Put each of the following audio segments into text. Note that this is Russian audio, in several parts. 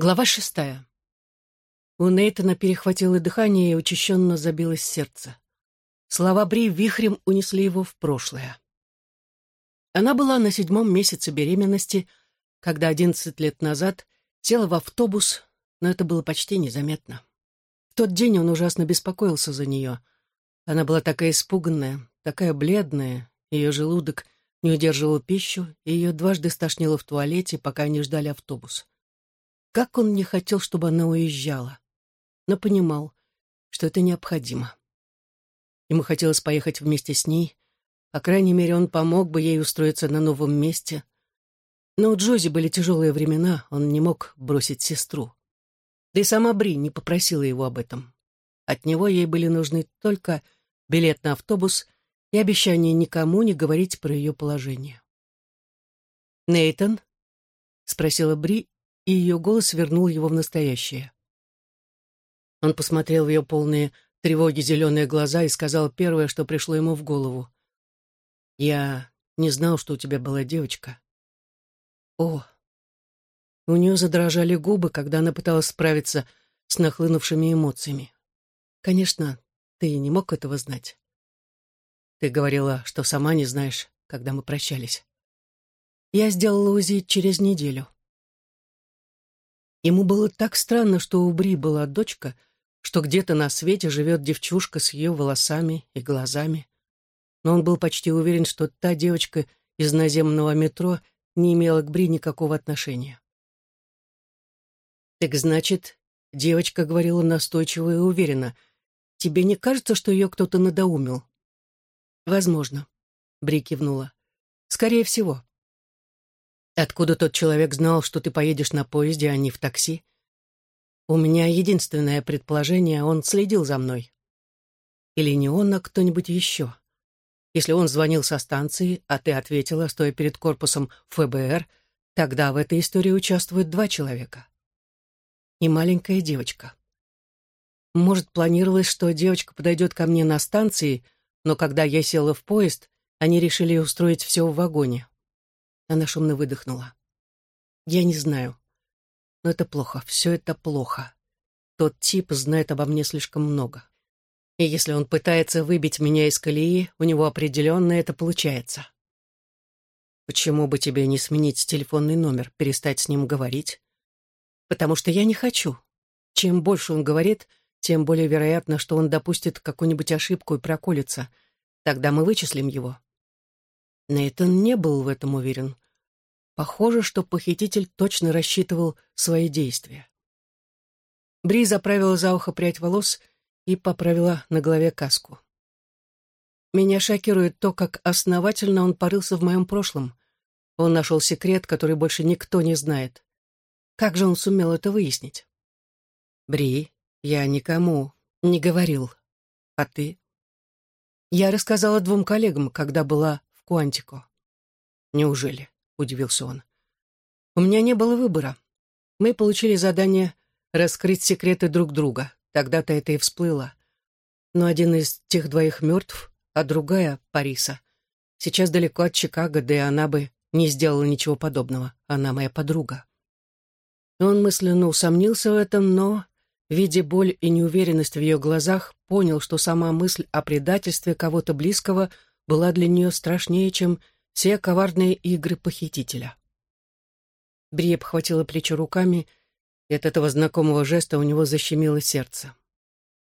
Глава шестая. У Нейтана перехватило дыхание и учащенно забилось сердце. Слова Бри вихрем унесли его в прошлое. Она была на седьмом месяце беременности, когда одиннадцать лет назад села в автобус, но это было почти незаметно. В тот день он ужасно беспокоился за нее. Она была такая испуганная, такая бледная, ее желудок не удерживал пищу, и ее дважды стошнило в туалете, пока они ждали автобус. Как он не хотел, чтобы она уезжала, но понимал, что это необходимо. Ему хотелось поехать вместе с ней, по крайней мере, он помог бы ей устроиться на новом месте. Но у Джози были тяжелые времена, он не мог бросить сестру. Да и сама Бри не попросила его об этом. От него ей были нужны только билет на автобус и обещание никому не говорить про ее положение. «Нейтан?» — спросила Бри и ее голос вернул его в настоящее. Он посмотрел в ее полные тревоги зеленые глаза и сказал первое, что пришло ему в голову. «Я не знал, что у тебя была девочка». «О!» У нее задрожали губы, когда она пыталась справиться с нахлынувшими эмоциями. «Конечно, ты не мог этого знать. Ты говорила, что сама не знаешь, когда мы прощались. Я сделала УЗИ через неделю. Ему было так странно, что у Бри была дочка, что где-то на свете живет девчушка с ее волосами и глазами. Но он был почти уверен, что та девочка из наземного метро не имела к Бри никакого отношения. «Так значит, девочка говорила настойчиво и уверенно, тебе не кажется, что ее кто-то надоумил?» «Возможно», — Бри кивнула. «Скорее всего. Откуда тот человек знал, что ты поедешь на поезде, а не в такси? У меня единственное предположение, он следил за мной. Или не он, а кто-нибудь еще. Если он звонил со станции, а ты ответила, стоя перед корпусом ФБР, тогда в этой истории участвуют два человека. И маленькая девочка. Может, планировалось, что девочка подойдет ко мне на станции, но когда я села в поезд, они решили устроить все в вагоне. Она шумно выдохнула. «Я не знаю. Но это плохо, все это плохо. Тот тип знает обо мне слишком много. И если он пытается выбить меня из колеи, у него определенно это получается. Почему бы тебе не сменить телефонный номер, перестать с ним говорить? Потому что я не хочу. Чем больше он говорит, тем более вероятно, что он допустит какую-нибудь ошибку и проколется. Тогда мы вычислим его. Нейтан не был в этом уверен. Похоже, что похититель точно рассчитывал свои действия. Бри заправила за ухо прядь волос и поправила на голове каску. Меня шокирует то, как основательно он порылся в моем прошлом. Он нашел секрет, который больше никто не знает. Как же он сумел это выяснить? Бри, я никому не говорил. А ты? Я рассказала двум коллегам, когда была Куантико. Неужели? Удивился он. У меня не было выбора. Мы получили задание раскрыть секреты друг друга. Тогда-то это и всплыло. Но один из тех двоих мертв, а другая, Париса, сейчас далеко от Чикаго, да и она бы не сделала ничего подобного. Она моя подруга. Он мысленно усомнился в этом, но, видя боль и неуверенность в ее глазах, понял, что сама мысль о предательстве кого-то близкого — была для нее страшнее, чем все коварные игры похитителя. Брия обхватила плечо руками, и от этого знакомого жеста у него защемило сердце.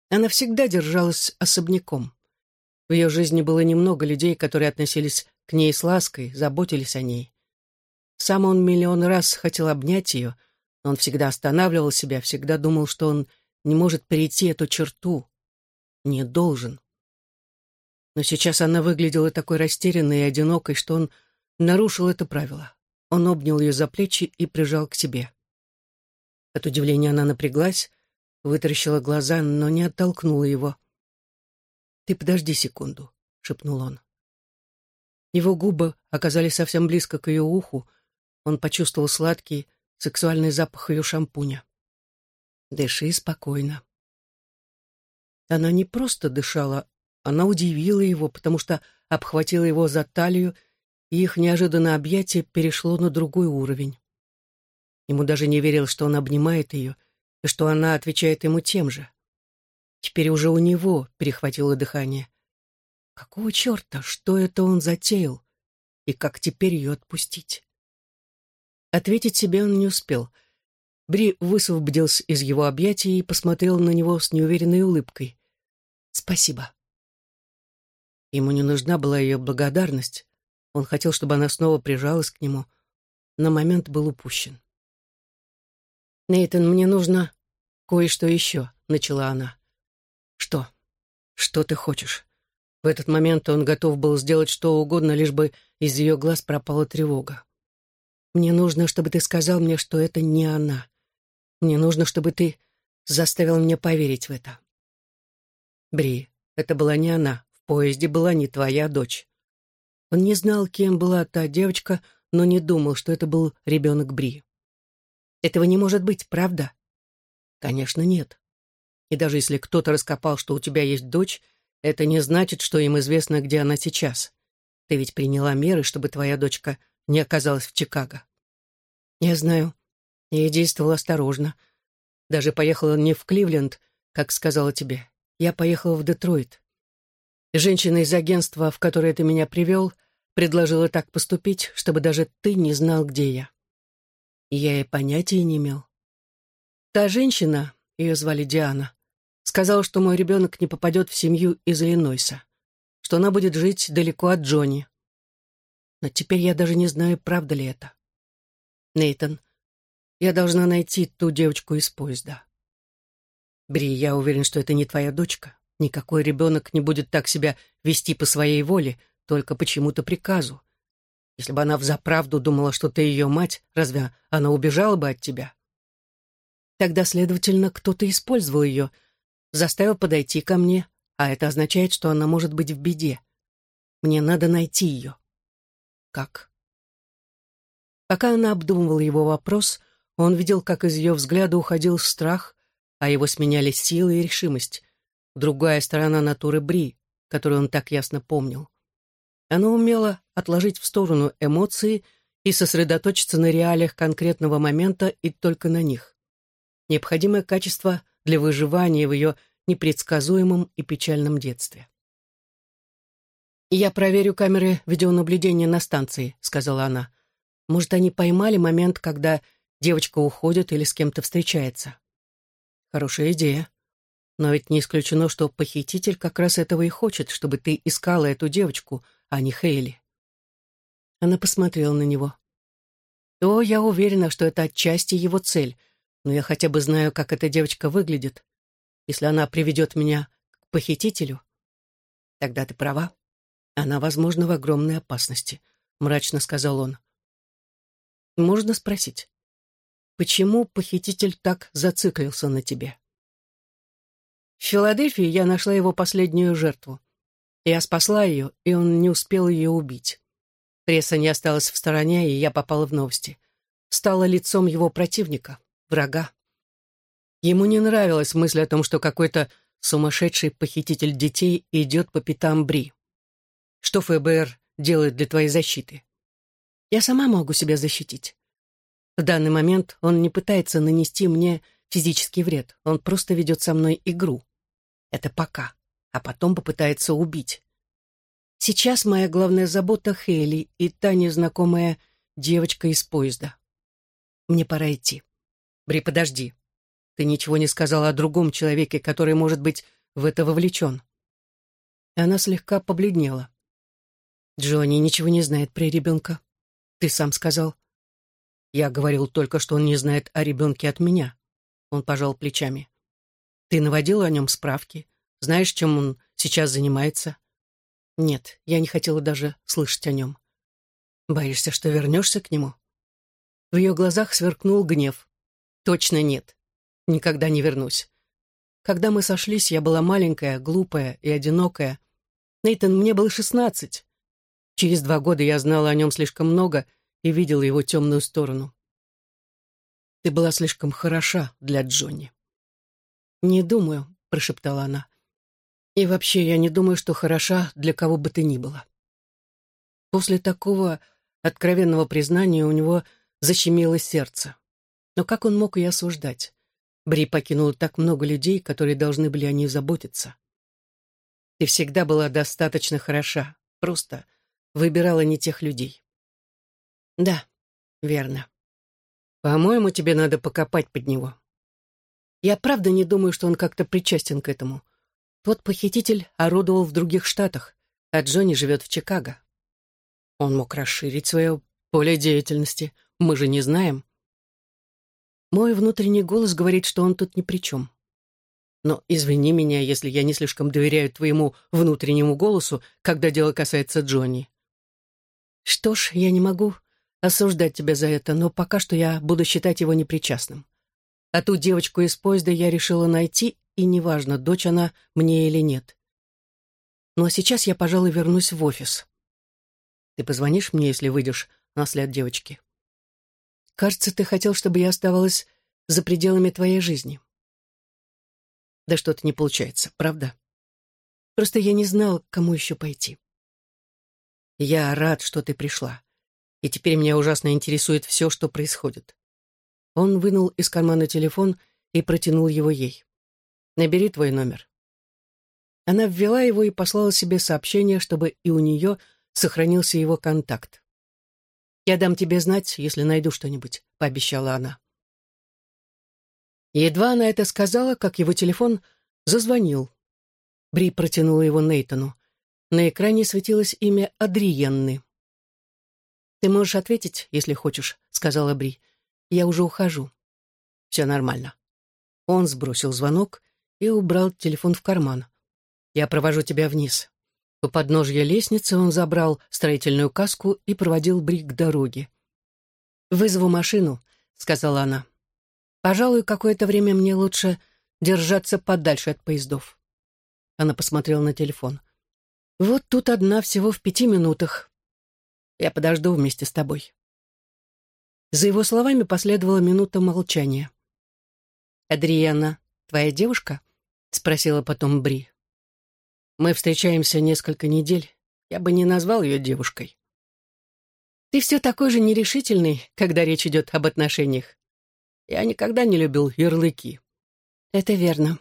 Она всегда держалась особняком. В ее жизни было немного людей, которые относились к ней с лаской, заботились о ней. Сам он миллион раз хотел обнять ее, но он всегда останавливал себя, всегда думал, что он не может перейти эту черту, не должен. Но сейчас она выглядела такой растерянной и одинокой, что он нарушил это правило. Он обнял ее за плечи и прижал к себе. От удивления она напряглась, вытаращила глаза, но не оттолкнула его. «Ты подожди секунду», — шепнул он. Его губы оказались совсем близко к ее уху. Он почувствовал сладкий, сексуальный запах ее шампуня. «Дыши спокойно». Она не просто дышала, она удивила его, потому что обхватила его за талию, и их неожиданное объятие перешло на другой уровень. Ему даже не верил, что он обнимает ее, и что она отвечает ему тем же. Теперь уже у него перехватило дыхание. Какого черта? Что это он затеял? И как теперь ее отпустить? Ответить себе он не успел. Бри высвободился из его объятий и посмотрел на него с неуверенной улыбкой. «Спасибо». Ему не нужна была ее благодарность. Он хотел, чтобы она снова прижалась к нему, но момент был упущен. «Нейтан, мне нужно кое-что еще», — начала она. «Что? Что ты хочешь?» В этот момент он готов был сделать что угодно, лишь бы из ее глаз пропала тревога. «Мне нужно, чтобы ты сказал мне, что это не она. Мне нужно, чтобы ты заставил меня поверить в это». Бри, это была не она. Поезде была не твоя дочь. Он не знал, кем была та девочка, но не думал, что это был ребенок Бри. Этого не может быть, правда? Конечно, нет. И даже если кто-то раскопал, что у тебя есть дочь, это не значит, что им известно, где она сейчас. Ты ведь приняла меры, чтобы твоя дочка не оказалась в Чикаго. Я знаю. Я действовала осторожно. Даже поехала не в Кливленд, как сказала тебе. Я поехала в Детройт. Женщина из агентства, в которое ты меня привел, предложила так поступить, чтобы даже ты не знал, где я. Я и понятия не имел. Та женщина, ее звали Диана, сказала, что мой ребенок не попадет в семью из Иллинойса, что она будет жить далеко от Джонни. Но теперь я даже не знаю, правда ли это. Нейтан, я должна найти ту девочку из поезда. Бри, я уверен, что это не твоя дочка. Никакой ребенок не будет так себя вести по своей воле, только почему-то приказу. Если бы она взаправду думала, что ты ее мать, разве она убежала бы от тебя? Тогда, следовательно, кто-то использовал ее, заставил подойти ко мне, а это означает, что она может быть в беде. Мне надо найти ее. Как? Пока она обдумывала его вопрос, он видел, как из ее взгляда уходил страх, а его сменяли силы и решимость. Другая сторона натуры Бри, которую он так ясно помнил. Она умела отложить в сторону эмоции и сосредоточиться на реалиях конкретного момента и только на них. Необходимое качество для выживания в ее непредсказуемом и печальном детстве. «Я проверю камеры видеонаблюдения на станции», — сказала она. «Может, они поймали момент, когда девочка уходит или с кем-то встречается?» «Хорошая идея. Но ведь не исключено, что похититель как раз этого и хочет, чтобы ты искала эту девочку, а не Хейли. Она посмотрела на него. «О, я уверена, что это отчасти его цель, но я хотя бы знаю, как эта девочка выглядит. Если она приведет меня к похитителю, тогда ты права. Она, возможно, в огромной опасности», — мрачно сказал он. «Можно спросить, почему похититель так зациклился на тебе?» В Филадельфии я нашла его последнюю жертву. Я спасла ее, и он не успел ее убить. Пресса не осталась в стороне, и я попала в новости. Стала лицом его противника, врага. Ему не нравилась мысль о том, что какой-то сумасшедший похититель детей идет по пятам Бри. Что ФБР делает для твоей защиты? Я сама могу себя защитить. В данный момент он не пытается нанести мне физический вред, он просто ведет со мной игру. Это пока а потом попытается убить. Сейчас моя главная забота Хейли и та незнакомая девочка из поезда. Мне пора идти. Бри, подожди. Ты ничего не сказала о другом человеке, который может быть в это вовлечен. Она слегка побледнела. Джонни ничего не знает про ребенка. Ты сам сказал. Я говорил только, что он не знает о ребенке от меня. Он пожал плечами. Ты наводила о нем справки? Знаешь, чем он сейчас занимается? Нет, я не хотела даже слышать о нем. Боишься, что вернешься к нему? В ее глазах сверкнул гнев. Точно нет. Никогда не вернусь. Когда мы сошлись, я была маленькая, глупая и одинокая. Нейтан, мне было шестнадцать. Через два года я знала о нем слишком много и видела его темную сторону. Ты была слишком хороша для Джонни. «Не думаю», — прошептала она. И вообще, я не думаю, что хороша для кого бы ты ни было. После такого откровенного признания у него защемило сердце. Но как он мог ее осуждать? Бри покинула так много людей, которые должны были о ней заботиться. Ты всегда была достаточно хороша, просто выбирала не тех людей. Да, верно. По-моему, тебе надо покопать под него. Я правда не думаю, что он как-то причастен к этому. Тот похититель орудовал в других штатах, а Джонни живет в Чикаго. Он мог расширить свое поле деятельности. Мы же не знаем. Мой внутренний голос говорит, что он тут ни при чем. Но извини меня, если я не слишком доверяю твоему внутреннему голосу, когда дело касается Джонни. Что ж, я не могу осуждать тебя за это, но пока что я буду считать его непричастным. А ту девочку из поезда я решила найти, и неважно, дочь она мне или нет. Ну а сейчас я, пожалуй, вернусь в офис. Ты позвонишь мне, если выйдешь на след девочки? Кажется, ты хотел, чтобы я оставалась за пределами твоей жизни. Да что-то не получается, правда? Просто я не знал, к кому еще пойти. Я рад, что ты пришла. И теперь меня ужасно интересует все, что происходит. Он вынул из кармана телефон и протянул его ей. «Набери твой номер». Она ввела его и послала себе сообщение, чтобы и у нее сохранился его контакт. «Я дам тебе знать, если найду что-нибудь», — пообещала она. Едва она это сказала, как его телефон зазвонил. Бри протянула его Нейтану. На экране светилось имя Адриенны. «Ты можешь ответить, если хочешь», — сказала Бри. Я уже ухожу. Все нормально. Он сбросил звонок и убрал телефон в карман. Я провожу тебя вниз. У подножья лестницы он забрал строительную каску и проводил Бри к дороге. «Вызову машину», — сказала она. «Пожалуй, какое-то время мне лучше держаться подальше от поездов». Она посмотрела на телефон. «Вот тут одна всего в пяти минутах. Я подожду вместе с тобой». За его словами последовала минута молчания. «Адриана, твоя девушка?» — спросила потом Бри. «Мы встречаемся несколько недель. Я бы не назвал ее девушкой». «Ты все такой же нерешительный, когда речь идет об отношениях. Я никогда не любил ярлыки». «Это верно.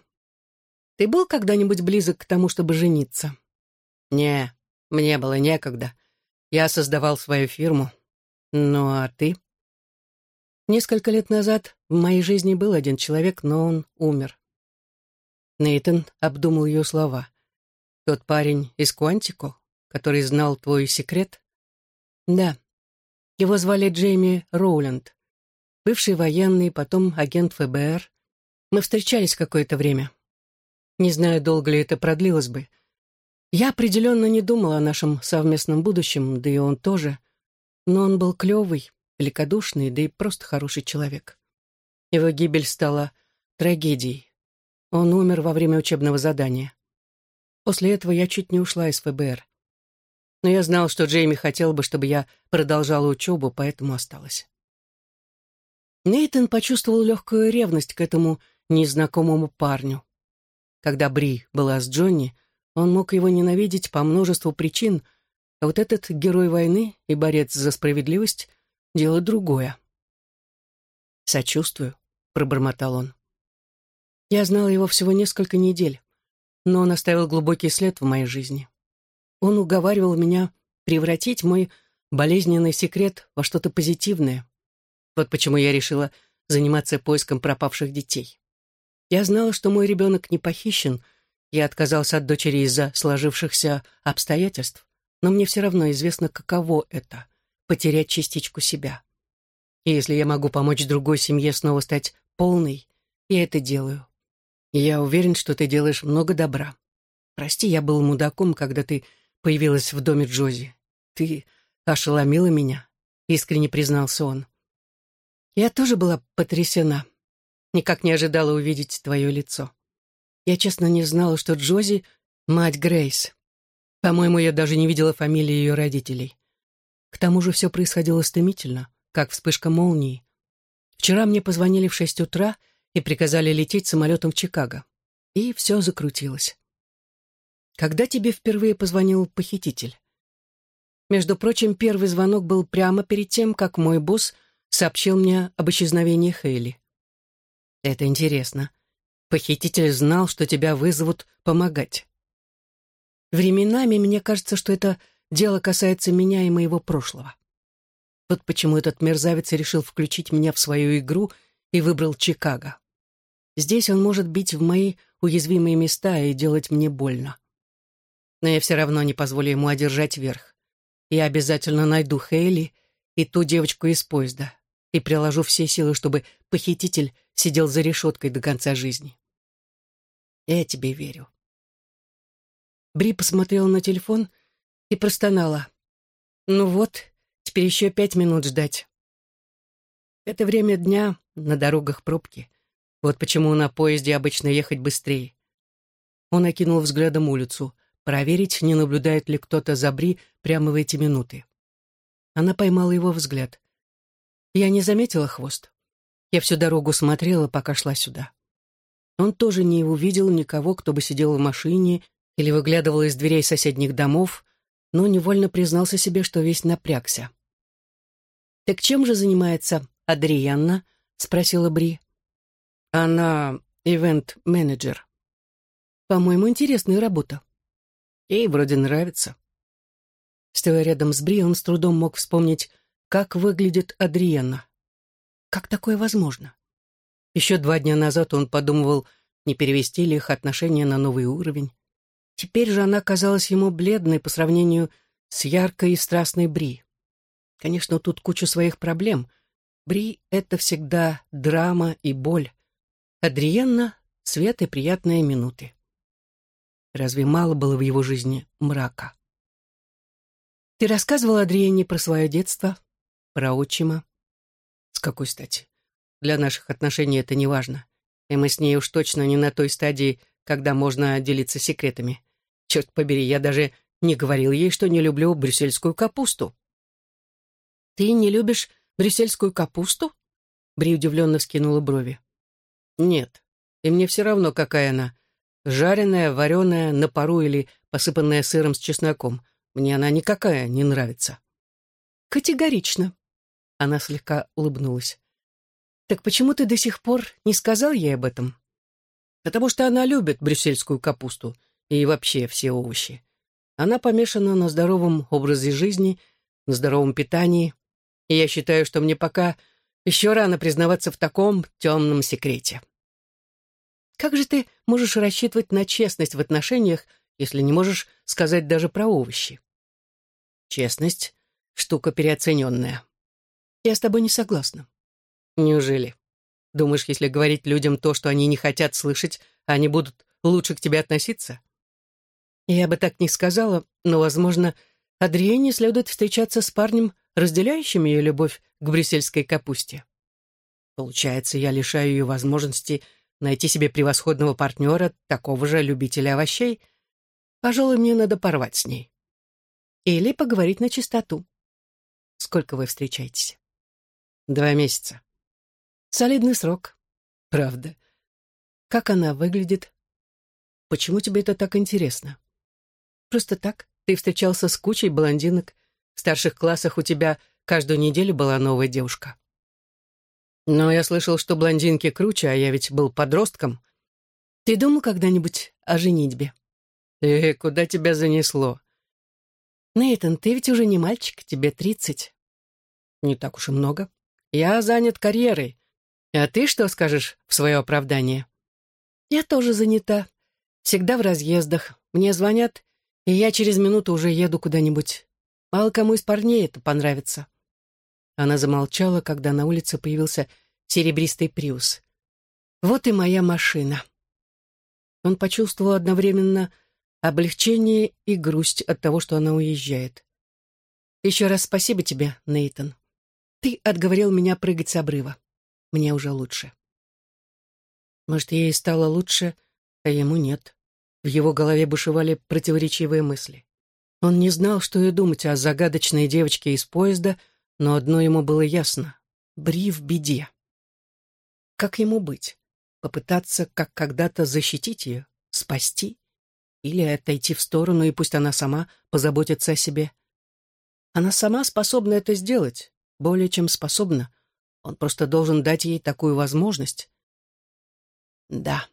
Ты был когда-нибудь близок к тому, чтобы жениться?» «Не, мне было некогда. Я создавал свою фирму. Ну а ты?» Несколько лет назад в моей жизни был один человек, но он умер. Нейтан обдумал ее слова. «Тот парень из Куантико, который знал твой секрет?» «Да. Его звали Джейми Роуленд. Бывший военный, потом агент ФБР. Мы встречались какое-то время. Не знаю, долго ли это продлилось бы. Я определенно не думал о нашем совместном будущем, да и он тоже. Но он был клевый, великодушный, да и просто хороший человек. Его гибель стала трагедией. Он умер во время учебного задания. После этого я чуть не ушла из ФБР. Но я знал, что Джейми хотел бы, чтобы я продолжала учебу, поэтому осталась. Нейтан почувствовал легкую ревность к этому незнакомому парню. Когда Бри была с Джонни, он мог его ненавидеть по множеству причин, а вот этот герой войны и борец за справедливость дело другое. «Сочувствую», — пробормотал он. Я знал его всего несколько недель, но он оставил глубокий след в моей жизни. Он уговаривал меня превратить мой болезненный секрет во что-то позитивное. Вот почему я решила заниматься поиском пропавших детей. Я знала, что мой ребенок не похищен, я отказался от дочери из-за сложившихся обстоятельств, но мне все равно известно, каково это потерять частичку себя. И если я могу помочь другой семье снова стать полной, я это делаю. И я уверен, что ты делаешь много добра. Прости, я был мудаком, когда ты появилась в доме Джози. Ты ошеломила меня, искренне признался он. Я тоже была потрясена. Никак не ожидала увидеть твое лицо. Я честно не знала, что Джози — мать Грейс. По-моему, я даже не видела фамилии ее родителей. К тому же все происходило стремительно, как вспышка молнии. Вчера мне позвонили в шесть утра и приказали лететь самолетом в Чикаго. И все закрутилось. Когда тебе впервые позвонил похититель? Между прочим, первый звонок был прямо перед тем, как мой босс сообщил мне об исчезновении Хейли. Это интересно. Похититель знал, что тебя вызовут помогать. Временами мне кажется, что это дело касается меня и моего прошлого. Вот почему этот мерзавец решил включить меня в свою игру и выбрал Чикаго. Здесь он может бить в мои уязвимые места и делать мне больно. Но я все равно не позволю ему одержать верх. Я обязательно найду Хейли и ту девочку из поезда и приложу все силы, чтобы похититель сидел за решеткой до конца жизни. Я тебе верю. Бри посмотрела на телефон и простонала. «Ну вот, теперь еще пять минут ждать». Это время дня, на дорогах пробки. Вот почему на поезде обычно ехать быстрее. Он окинул взглядом улицу, проверить, не наблюдает ли кто-то за Бри прямо в эти минуты. Она поймала его взгляд. Я не заметила хвост. Я всю дорогу смотрела, пока шла сюда. Он тоже не увидел никого, кто бы сидел в машине или выглядывал из дверей соседних домов, но невольно признался себе, что весь напрягся. «Так чем же занимается Адрианна?» — спросила Бри. «Она ивент-менеджер». «По-моему, интересная работа». «Ей вроде нравится». Стоя рядом с Бри, он с трудом мог вспомнить, как выглядит Адриена. Как такое возможно? Еще два дня назад он подумывал, не перевести ли их отношения на новый уровень. Теперь же она казалась ему бледной по сравнению с яркой и страстной Бри. Конечно, тут куча своих проблем. Бри — это всегда драма и боль. Адриенна — свет и приятные минуты. Разве мало было в его жизни мрака? Ты рассказывал Адриенне про свое детство, про отчима? С какой стати? Для наших отношений это не важно. И мы с ней уж точно не на той стадии, когда можно делиться секретами. Черт побери, я даже не говорил ей, что не люблю брюссельскую капусту. «Ты не любишь брюссельскую капусту?» Бри удивленно вскинула брови. «Нет, и мне все равно, какая она. Жареная, вареная, на пару или посыпанная сыром с чесноком. Мне она никакая не нравится». «Категорично». Она слегка улыбнулась. «Так почему ты до сих пор не сказал ей об этом?» «Потому что она любит брюссельскую капусту и вообще все овощи. Она помешана на здоровом образе жизни, на здоровом питании, и я считаю, что мне пока еще рано признаваться в таком темном секрете. Как же ты можешь рассчитывать на честность в отношениях, если не можешь сказать даже про овощи? Честность — штука переоцененная. Я с тобой не согласна. Неужели? Думаешь, если говорить людям то, что они не хотят слышать, они будут лучше к тебе относиться? Я бы так не сказала, но, возможно, Адриене следует встречаться с парнем, разделяющим ее любовь к брюссельской капусте. Получается, я лишаю ее возможности найти себе превосходного партнера, такого же любителя овощей. Пожалуй, мне надо порвать с ней. Или поговорить на чистоту. Сколько вы встречаетесь? Два месяца. Солидный срок. Правда. Как она выглядит? Почему тебе это так интересно? Просто так. Ты встречался с кучей блондинок. В старших классах у тебя каждую неделю была новая девушка. Но я слышал, что блондинки круче, а я ведь был подростком. Ты думал когда-нибудь о женитьбе? Э, куда тебя занесло? Нейтан, ты ведь уже не мальчик, тебе тридцать. Не так уж и много. Я занят карьерой. А ты что скажешь в свое оправдание? Я тоже занята. Всегда в разъездах. Мне звонят, и я через минуту уже еду куда-нибудь. Мало кому из парней это понравится». Она замолчала, когда на улице появился серебристый приус. «Вот и моя машина». Он почувствовал одновременно облегчение и грусть от того, что она уезжает. «Еще раз спасибо тебе, Нейтон. Ты отговорил меня прыгать с обрыва. Мне уже лучше». Может, ей стало лучше, а ему нет. В его голове бушевали противоречивые мысли. Он не знал, что и думать о загадочной девочке из поезда, но одно ему было ясно — Бри в беде. Как ему быть? Попытаться, как когда-то, защитить ее, спасти? Или отойти в сторону, и пусть она сама позаботится о себе? Она сама способна это сделать, более чем способна. Он просто должен дать ей такую возможность. Да.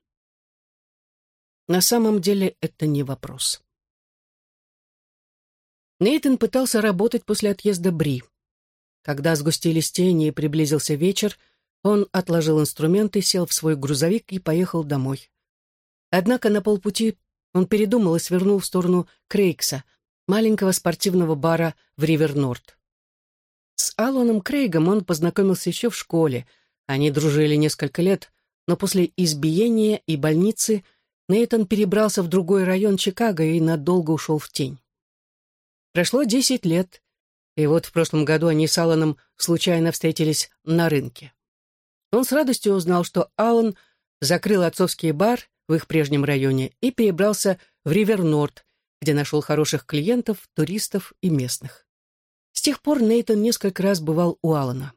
На самом деле это не вопрос. Нейтан пытался работать после отъезда Бри. Когда сгустились тени и приблизился вечер, он отложил инструменты, сел в свой грузовик и поехал домой. Однако на полпути он передумал и свернул в сторону Крейкса, маленького спортивного бара в Ривер-Норд. С Алланом Крейгом он познакомился еще в школе. Они дружили несколько лет, но после избиения и больницы Нейтан перебрался в другой район Чикаго и надолго ушел в тень. Прошло десять лет, и вот в прошлом году они с Алланом случайно встретились на рынке. Он с радостью узнал, что Аллан закрыл отцовский бар в их прежнем районе и перебрался в Ривер-Норд, где нашел хороших клиентов, туристов и местных. С тех пор Нейтон несколько раз бывал у Алана.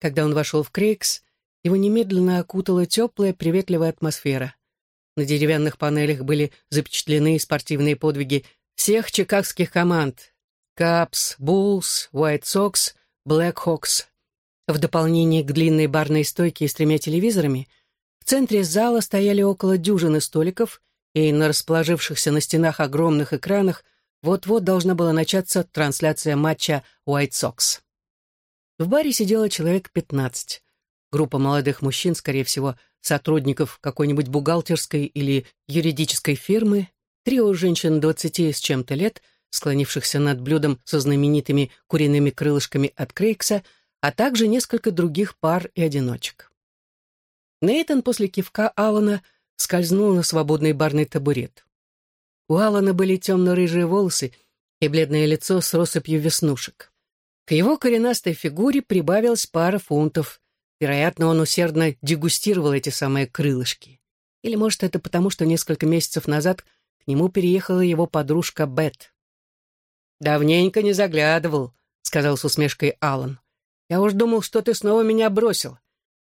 Когда он вошел в Крейкс, его немедленно окутала теплая, приветливая атмосфера. На деревянных панелях были запечатлены спортивные подвиги всех чикагских команд — Капс, Буллс, Уайт Сокс, Блэк Хокс. В дополнение к длинной барной стойке с тремя телевизорами в центре зала стояли около дюжины столиков, и на расположившихся на стенах огромных экранах вот-вот должна была начаться трансляция матча Уайт Сокс. В баре сидело человек пятнадцать. Группа молодых мужчин, скорее всего, сотрудников какой-нибудь бухгалтерской или юридической фирмы, трио женщин двадцати с чем-то лет, склонившихся над блюдом со знаменитыми куриными крылышками от Крейкса, а также несколько других пар и одиночек. Нейтан после кивка Алана скользнул на свободный барный табурет. У Алана были темно-рыжие волосы и бледное лицо с россыпью веснушек. К его коренастой фигуре прибавилась пара фунтов. Вероятно, он усердно дегустировал эти самые крылышки. Или, может, это потому, что несколько месяцев назад к нему переехала его подружка Бет. «Давненько не заглядывал», — сказал с усмешкой Алан. «Я уж думал, что ты снова меня бросил,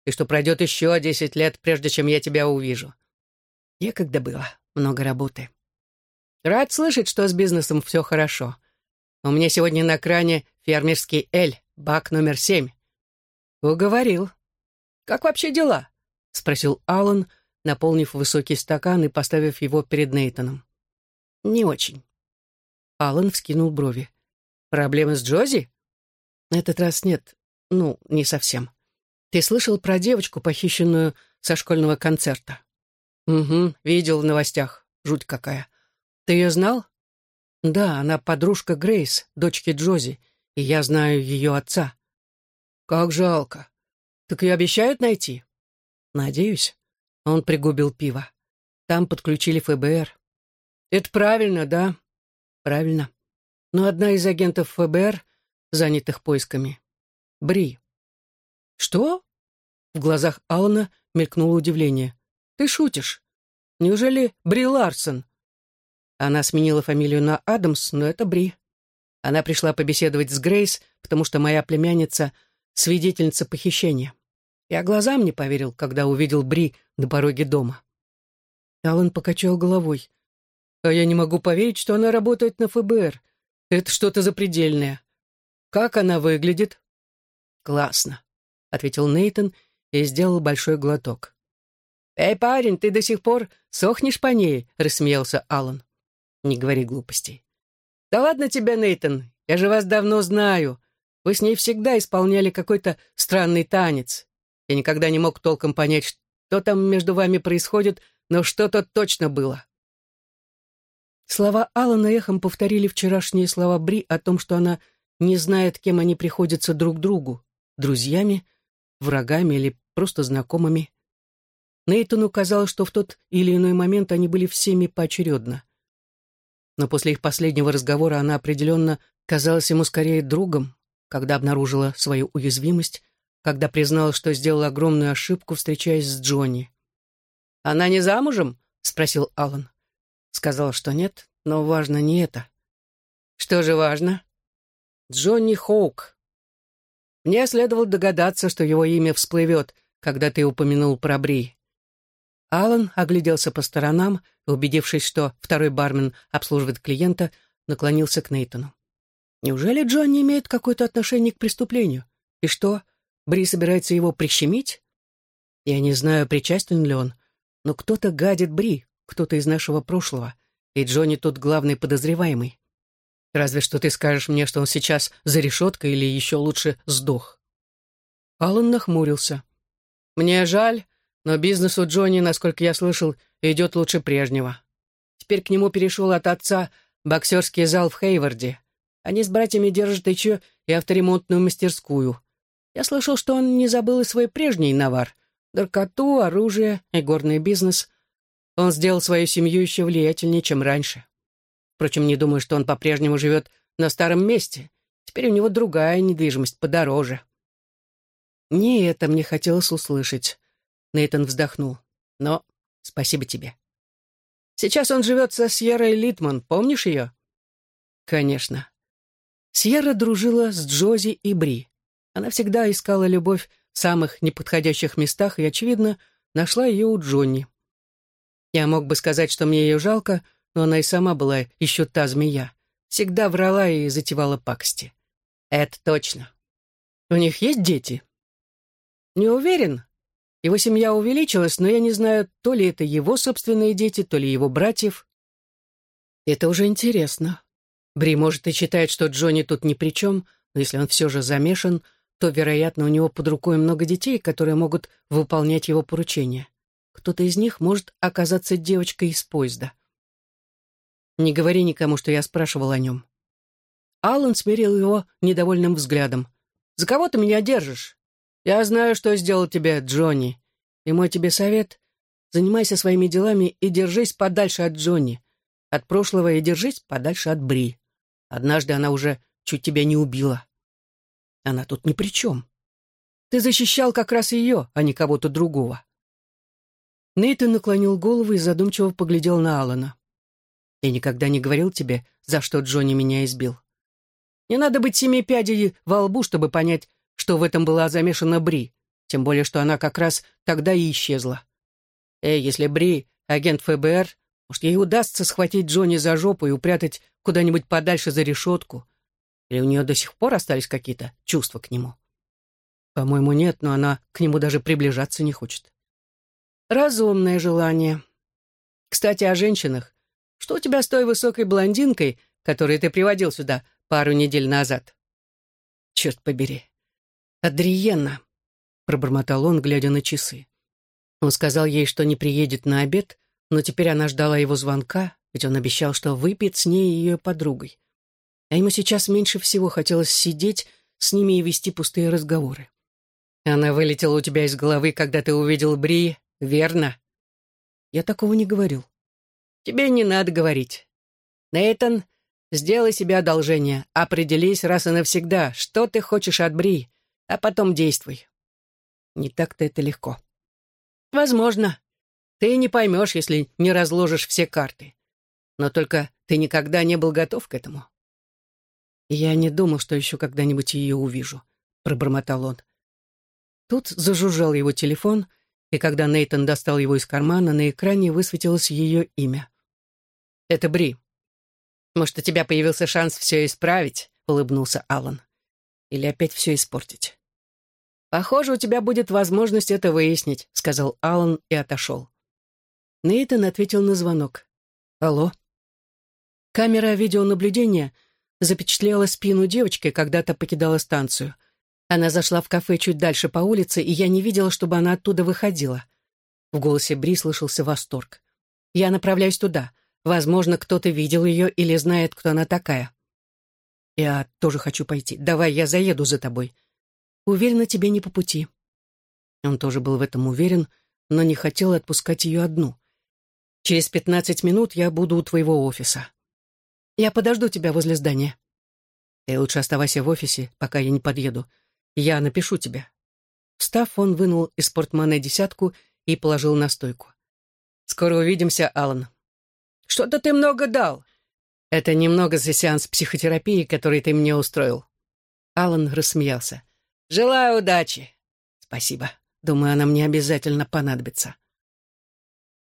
и что пройдет еще десять лет, прежде чем я тебя увижу. Некогда было, много работы. Рад слышать, что с бизнесом все хорошо. У меня сегодня на кране фермерский «Эль», бак номер семь. Уговорил. Как вообще дела? Спросил Аллан, наполнив высокий стакан и поставив его перед Нейтаном. Не очень. Аллан вскинул брови. Проблемы с Джози? На этот раз нет. Ну, не совсем. Ты слышал про девочку, похищенную со школьного концерта? «Угу, видел в новостях. Жуть какая. Ты ее знал?» «Да, она подружка Грейс, дочки Джози, и я знаю ее отца». «Как жалко. Так ее обещают найти?» «Надеюсь». Он пригубил пиво. Там подключили ФБР. «Это правильно, да?» «Правильно. Но одна из агентов ФБР, занятых поисками. Бри». «Что?» В глазах Алана мелькнуло удивление. Ты шутишь. Неужели Бри Ларсон? Она сменила фамилию на Адамс, но это Бри. Она пришла побеседовать с Грейс, потому что моя племянница — свидетельница похищения. Я глазам не поверил, когда увидел Бри на пороге дома. Алан покачал головой. «А я не могу поверить, что она работает на ФБР. Это что-то запредельное. Как она выглядит?» «Классно», — ответил Нейтон и сделал большой глоток. «Эй, парень, ты до сих пор сохнешь по ней?» — рассмеялся Алан. «Не говори глупостей». «Да ладно тебе, Нейтан, я же вас давно знаю. Вы с ней всегда исполняли какой-то странный танец. Я никогда не мог толком понять, что там между вами происходит, но что-то точно было». Слова Алана эхом повторили вчерашние слова Бри о том, что она не знает, кем они приходятся друг другу — друзьями, врагами или просто знакомыми. Нейтану казалось, что в тот или иной момент они были всеми поочередно. Но после их последнего разговора она определенно казалась ему скорее другом, когда обнаружила свою уязвимость, когда призналась, что сделала огромную ошибку, встречаясь с Джонни. «Она не замужем?» — спросил Алан. Сказал, что нет, но важно не это. «Что же важно?» «Джонни Хоук». Мне следовало догадаться, что его имя всплывет, когда ты упомянул про Бри. Алан огляделся по сторонам, убедившись, что второй бармен обслуживает клиента, наклонился к Нейтану. «Неужели Джон не имеет какое-то отношение к преступлению? И что, Бри собирается его прищемить? Я не знаю, причастен ли он, но кто-то гадит Бри, кто-то из нашего прошлого, и Джонни тут главный подозреваемый. Разве что ты скажешь мне, что он сейчас за решеткой или еще лучше сдох. Аллан нахмурился. Мне жаль, но бизнес у Джонни, насколько я слышал, идет лучше прежнего. Теперь к нему перешел от отца боксерский зал в Хейварде. Они с братьями держат еще и авторемонтную мастерскую. Я слышал, что он не забыл и свой прежний навар. Наркоту, оружие и горный бизнес. Он сделал свою семью еще влиятельнее, чем раньше. Впрочем, не думаю, что он по-прежнему живет на старом месте. Теперь у него другая недвижимость подороже. Не это мне хотелось услышать. Нейтан вздохнул. Но спасибо тебе. Сейчас он живет со Сьеррой Литман, помнишь ее? Конечно. Сьерра дружила с Джози и Бри. Она всегда искала любовь в самых неподходящих местах и, очевидно, нашла ее у Джонни. Я мог бы сказать, что мне ее жалко, но она и сама была еще та змея. Всегда врала и затевала пакости. Это точно. У них есть дети? Не уверен. Его семья увеличилась, но я не знаю, то ли это его собственные дети, то ли его братьев. Это уже интересно. Бри, может, и считает, что Джонни тут ни при чем, но если он все же замешан, то, вероятно, у него под рукой много детей, которые могут выполнять его поручения. Кто-то из них может оказаться девочкой из поезда. Не говори никому, что я спрашивал о нем. Аллан смирил его недовольным взглядом. «За кого ты меня держишь? Я знаю, что сделал тебе Джонни. И мой тебе совет — занимайся своими делами и держись подальше от Джонни. От прошлого и держись подальше от Бри. Однажды она уже чуть тебя не убила. Она тут ни при чем. Ты защищал как раз ее, а не кого-то другого». Нейтан наклонил голову и задумчиво поглядел на Алана. Я никогда не говорил тебе, за что Джонни меня избил. Не надо быть семи пядей во лбу, чтобы понять, что в этом была замешана Бри, тем более, что она как раз тогда и исчезла. Эй, если Бри — агент ФБР, может, ей удастся схватить Джонни за жопу и упрятать куда-нибудь подальше за решетку? Или у нее до сих пор остались какие-то чувства к нему? По-моему, нет, но она к нему даже приближаться не хочет. Разумное желание. Кстати, о женщинах. Что у тебя с той высокой блондинкой, которую ты приводил сюда пару недель назад?» «Черт побери!» «Адриенна!» — пробормотал он, глядя на часы. Он сказал ей, что не приедет на обед, но теперь она ждала его звонка, ведь он обещал, что выпьет с ней и ее подругой. А ему сейчас меньше всего хотелось сидеть с ними и вести пустые разговоры. «Она вылетела у тебя из головы, когда ты увидел Бри, верно?» «Я такого не говорил». Тебе не надо говорить. Нейтан, сделай себе одолжение. Определись раз и навсегда, что ты хочешь от Бри, а потом действуй. Не так-то это легко. Возможно. Ты не поймешь, если не разложишь все карты. Но только ты никогда не был готов к этому. Я не думал, что еще когда-нибудь ее увижу, пробормотал он. Тут зажужжал его телефон, и когда Нейтан достал его из кармана, на экране высветилось ее имя. Это Бри. Может, у тебя появился шанс все исправить, улыбнулся Алан. Или опять все испортить. Похоже, у тебя будет возможность это выяснить, сказал Алан и отошел. Нейтан ответил на звонок. Алло. Камера видеонаблюдения запечатлела спину девочки, когда-то покидала станцию. Она зашла в кафе чуть дальше по улице, и я не видела, чтобы она оттуда выходила. В голосе Бри слышался восторг. «Я направляюсь туда. Возможно, кто-то видел ее или знает, кто она такая. Я тоже хочу пойти. Давай, я заеду за тобой. Уверена, тебе не по пути. Он тоже был в этом уверен, но не хотел отпускать ее одну. Через пятнадцать минут я буду у твоего офиса. Я подожду тебя возле здания. Ты лучше оставайся в офисе, пока я не подъеду. Я напишу тебе. Встав, он вынул из портмоне десятку и положил на стойку. «Скоро увидимся, Алан. Что-то ты много дал. Это немного за сеанс психотерапии, который ты мне устроил. Алан рассмеялся. Желаю удачи. Спасибо. Думаю, она мне обязательно понадобится.